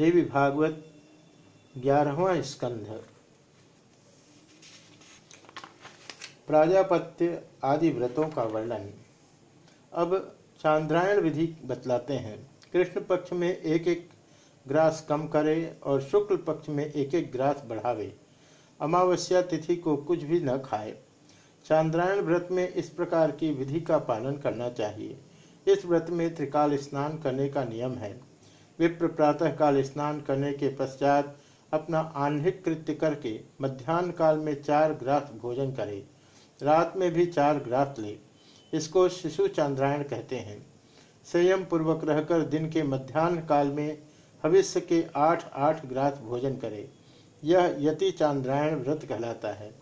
देवी भागवत ग्यारहवा स्कंध। प्राजापत्य आदि व्रतों का वर्णन। अब चांद्रायण विधि बतलाते हैं। कृष्ण पक्ष में एक एक ग्रास कम करे और शुक्ल पक्ष में एक एक ग्रास बढ़ावे। अमावस्या तिथि को कुछ भी न खाए। चांद्रायण व्रत में इस प्रकार की विधि का पालन करना चाहिए। इस व्रत में त्रिकाल स्नान करने का नियम है। विप्र प्रातः काल स्नान करने के पश्चात अपना आह्निक कृत्य करके मध्यान्ह काल में चार ग्रास भोजन करे। रात में भी चार ग्रास ले। इसको शिशु चंद्रायण कहते हैं। संयम पूर्वक रहकर दिन के मध्यान्ह काल में भविष्य के आठ आठ ग्रास भोजन करे। यह यति चांद्रायण व्रत कहलाता है।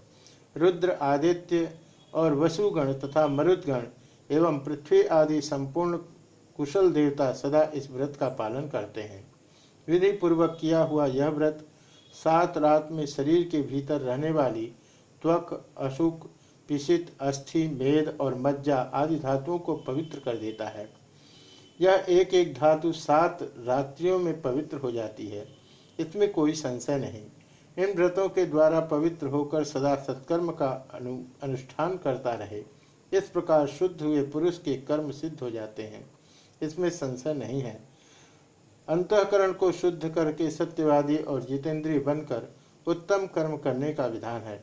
रुद्र, आदित्य और वसुगण तथा मरुदगण एवं पृथ्वी आदि संपूर्ण कुशल देवता सदा इस व्रत का पालन करते हैं। विधि पूर्वक किया हुआ यह व्रत सात रात में शरीर के भीतर रहने वाली त्वक अशुक पिशित अस्थि मेद और मज्जा आदि धातुओं को पवित्र कर देता है। यह एक एक धातु सात रात्रियों में पवित्र हो जाती है। इसमें कोई संशय नहीं। इन व्रतों के द्वारा पवित्र होकर सदा सत्कर्म का अनु, अनुष्ठान करता रहे। इस प्रकार शुद्ध हुए पुरुष के कर्म सिद्ध हो जाते हैं। इसमें संशय नहीं है। अंतकरण को शुद्ध करके सत्यवादी और जितेंद्रीय बनकर उत्तम कर्म करने का विधान है।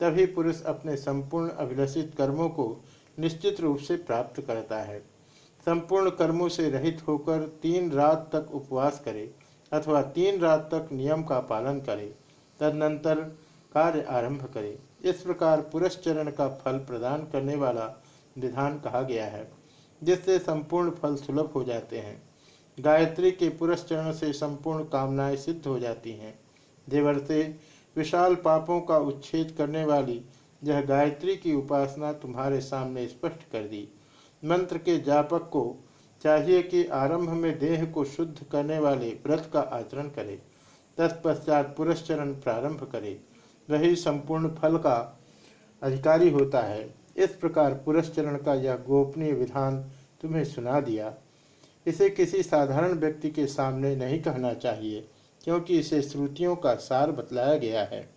तभी पुरुष अपने संपूर्ण अभिलषित कर्मों को निश्चित रूप से प्राप्त करता है। संपूर्ण कर्मों से रहित होकर तीन रात तक उपवास करे अथवा तीन रात तक नियम का पालन करे, तदनंतर कार्य आरंभ करे। इस प्रकार पुरस्चरण का फल प्रदान करने वाला विधान कहा गया है। जिससे संपूर्ण फल सुलभ हो जाते हैं। गायत्री के पुरस्चरण से संपूर्ण कामनाएँ सिद्ध हो जाती हैं। देवर से विशाल पापों का उच्छेद करने वाली यह गायत्री की उपासना तुम्हारे सामने स्पष्ट कर दी। मंत्र के जापक को चाहिए कि आरंभ में देह को शुद्ध करने वाले व्रत का आचरण करे। तत्पश्चात पुरस्चरण प्रारंभ करे। वही संपूर्ण फल का अधिकारी होता है। इस प्रकार पुरस्चरण का यह गोपनीय विधान तुम्हें सुना दिया। इसे किसी साधारण व्यक्ति के सामने नहीं कहना चाहिए, क्योंकि इसे श्रुतियों का सार बतलाया गया है।